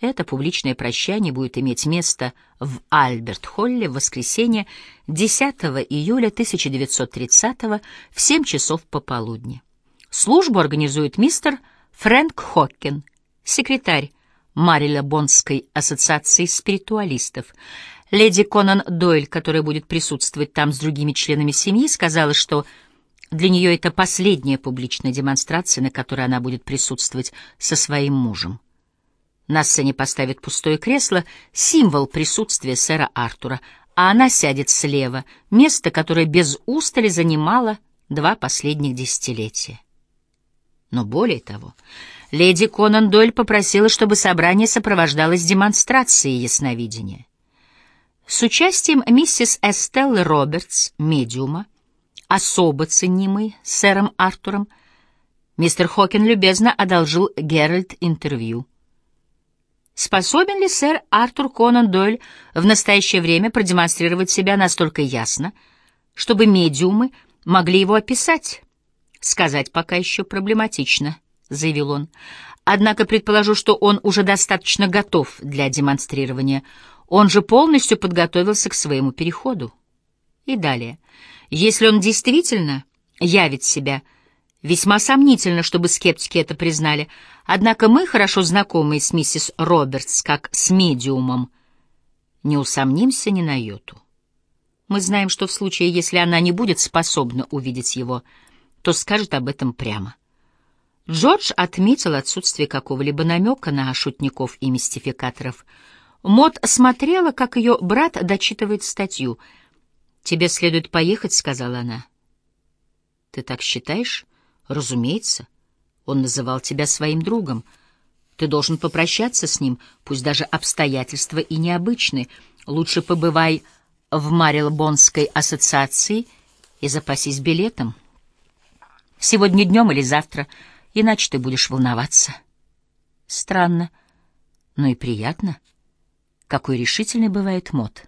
Это публичное прощание будет иметь место в Альберт-Холле в воскресенье 10 июля 1930 в 7 часов пополудни. Службу организует мистер Фрэнк Хоккин, секретарь Марилебонской ассоциации спиритуалистов. Леди Конан Дойль, которая будет присутствовать там с другими членами семьи, сказала, что для нее это последняя публичная демонстрация, на которой она будет присутствовать со своим мужем. На сцене поставят пустое кресло, символ присутствия сэра Артура, а она сядет слева, место, которое без устали занимало два последних десятилетия. Но более того, леди Конан Дойль попросила, чтобы собрание сопровождалось демонстрацией ясновидения. С участием миссис Эстеллы Робертс, медиума, особо ценимой сэром Артуром, мистер Хокин любезно одолжил Геральт интервью. Способен ли сэр Артур Конан Дойль в настоящее время продемонстрировать себя настолько ясно, чтобы медиумы могли его описать? Сказать пока еще проблематично, заявил он. Однако предположу, что он уже достаточно готов для демонстрирования. Он же полностью подготовился к своему переходу. И далее. Если он действительно явит себя Весьма сомнительно, чтобы скептики это признали. Однако мы, хорошо знакомые с миссис Робертс, как с медиумом, не усомнимся ни на йоту. Мы знаем, что в случае, если она не будет способна увидеть его, то скажет об этом прямо. Джордж отметил отсутствие какого-либо намека на шутников и мистификаторов. Мот смотрела, как ее брат дочитывает статью. «Тебе следует поехать», — сказала она. «Ты так считаешь?» Разумеется, он называл тебя своим другом. Ты должен попрощаться с ним, пусть даже обстоятельства и необычны. Лучше побывай в Марилбонской ассоциации и запасись билетом. Сегодня днем или завтра, иначе ты будешь волноваться. Странно, но и приятно. Какой решительный бывает мод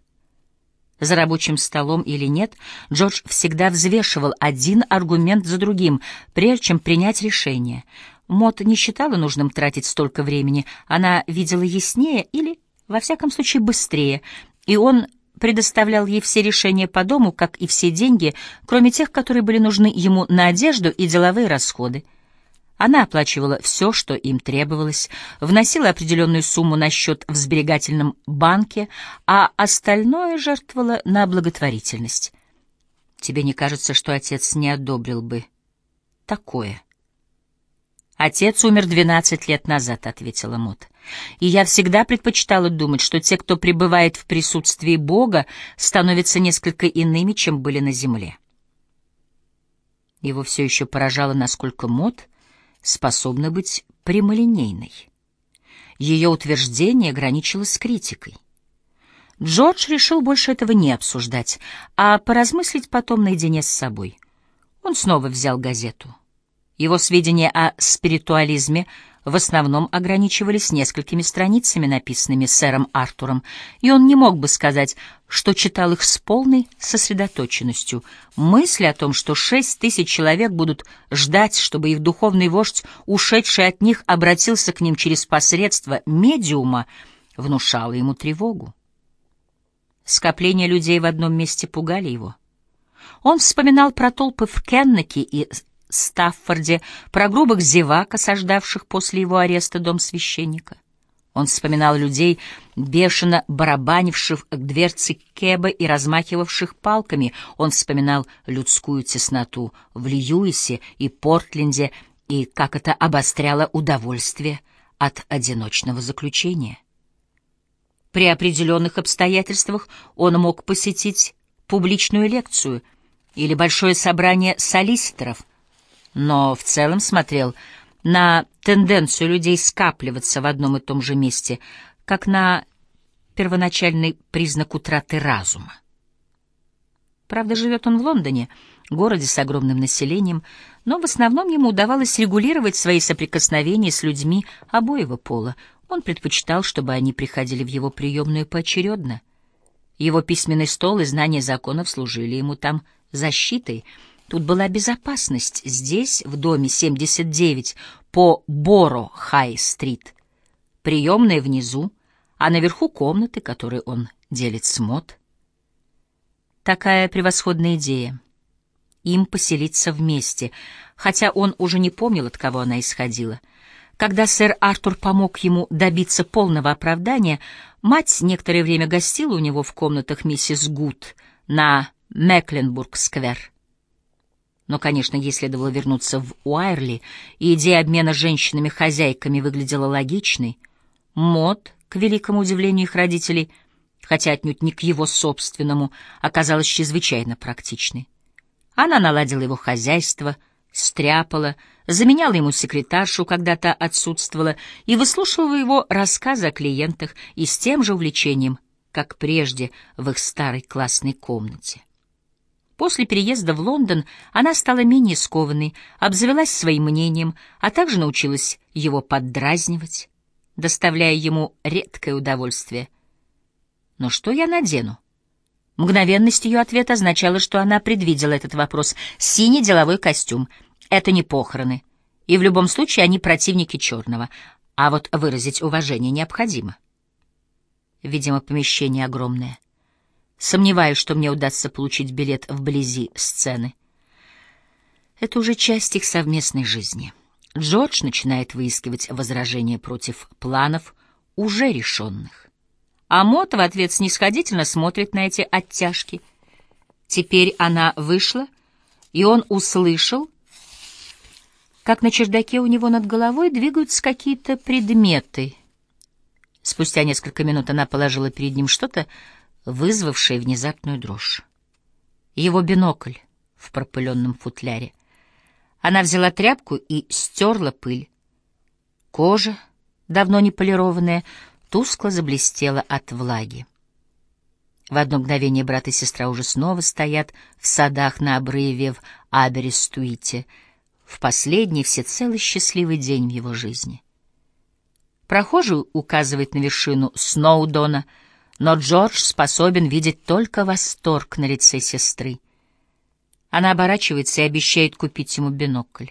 за рабочим столом или нет, Джордж всегда взвешивал один аргумент за другим, прежде чем принять решение. Мот не считала нужным тратить столько времени, она видела яснее или, во всяком случае, быстрее, и он предоставлял ей все решения по дому, как и все деньги, кроме тех, которые были нужны ему на одежду и деловые расходы. Она оплачивала все, что им требовалось, вносила определенную сумму на счет в сберегательном банке, а остальное жертвовала на благотворительность. Тебе не кажется, что отец не одобрил бы такое? Отец умер двенадцать лет назад, ответила Мот. И я всегда предпочитала думать, что те, кто пребывает в присутствии Бога, становятся несколько иными, чем были на земле. Его все еще поражало, насколько Мот способна быть прямолинейной. Ее утверждение граничило с критикой. Джордж решил больше этого не обсуждать, а поразмыслить потом наедине с собой. Он снова взял газету. Его сведения о спиритуализме — в основном ограничивались несколькими страницами, написанными сэром Артуром, и он не мог бы сказать, что читал их с полной сосредоточенностью. Мысль о том, что шесть тысяч человек будут ждать, чтобы их духовный вождь, ушедший от них, обратился к ним через посредство медиума, внушала ему тревогу. Скопление людей в одном месте пугали его. Он вспоминал про толпы в Кеннеке и Стаффорде, про грубых зевак, осаждавших после его ареста дом священника. Он вспоминал людей, бешено барабанивших к дверце Кеба и размахивавших палками. Он вспоминал людскую тесноту в Льюисе и Портленде и как это обостряло удовольствие от одиночного заключения. При определенных обстоятельствах он мог посетить публичную лекцию или большое собрание солиситоров, но в целом смотрел на тенденцию людей скапливаться в одном и том же месте, как на первоначальный признак утраты разума. Правда, живет он в Лондоне, городе с огромным населением, но в основном ему удавалось регулировать свои соприкосновения с людьми обоего пола. Он предпочитал, чтобы они приходили в его приемную поочередно. Его письменный стол и знание законов служили ему там защитой — Тут была безопасность. Здесь, в доме 79, по Боро-Хай-стрит, приемная внизу, а наверху комнаты, которые он делит с Мот. Такая превосходная идея. Им поселиться вместе, хотя он уже не помнил, от кого она исходила. Когда сэр Артур помог ему добиться полного оправдания, мать некоторое время гостила у него в комнатах миссис Гуд на Мекленбург-сквер. Но, конечно, ей следовало вернуться в Уайрли, и идея обмена женщинами-хозяйками выглядела логичной. Мод, к великому удивлению их родителей, — хотя отнюдь не к его собственному, оказалась чрезвычайно практичной. Она наладила его хозяйство, стряпала, заменяла ему секретаршу, когда-то отсутствовала, и выслушивала его рассказы о клиентах и с тем же увлечением, как прежде в их старой классной комнате. После переезда в Лондон она стала менее скованной, обзавелась своим мнением, а также научилась его поддразнивать, доставляя ему редкое удовольствие — но что я надену? Мгновенность ее ответа означала, что она предвидела этот вопрос. Синий деловой костюм. Это не похороны. И в любом случае они противники черного. А вот выразить уважение необходимо. Видимо, помещение огромное. Сомневаюсь, что мне удастся получить билет вблизи сцены. Это уже часть их совместной жизни. Джордж начинает выискивать возражения против планов, уже решенных а Мот в ответ снисходительно смотрит на эти оттяжки. Теперь она вышла, и он услышал, как на чердаке у него над головой двигаются какие-то предметы. Спустя несколько минут она положила перед ним что-то, вызвавшее внезапную дрожь. Его бинокль в пропыленном футляре. Она взяла тряпку и стерла пыль. Кожа, давно не полированная, тускло заблестела от влаги. В одно мгновение брат и сестра уже снова стоят в садах на обрыве в Аберестуите, в последний всецелый счастливый день в его жизни. Прохожий указывает на вершину Сноудона, но Джордж способен видеть только восторг на лице сестры. Она оборачивается и обещает купить ему бинокль.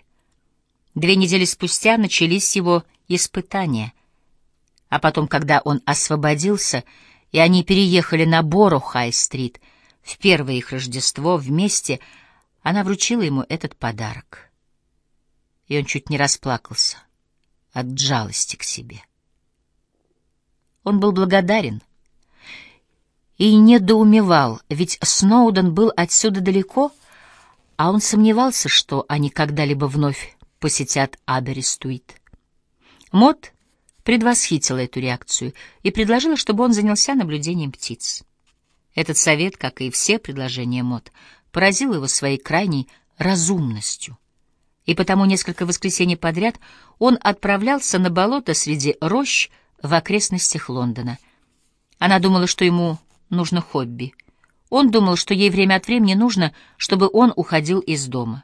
Две недели спустя начались его испытания — а потом, когда он освободился, и они переехали на Боро-Хай-стрит, в первое их Рождество вместе, она вручила ему этот подарок. И он чуть не расплакался от жалости к себе. Он был благодарен и недоумевал, ведь Сноуден был отсюда далеко, а он сомневался, что они когда-либо вновь посетят Аберестуит. Мот предвосхитила эту реакцию и предложила, чтобы он занялся наблюдением птиц. Этот совет, как и все предложения Мот, поразил его своей крайней разумностью. И потому несколько воскресений подряд он отправлялся на болото среди рощ в окрестностях Лондона. Она думала, что ему нужно хобби. Он думал, что ей время от времени нужно, чтобы он уходил из дома.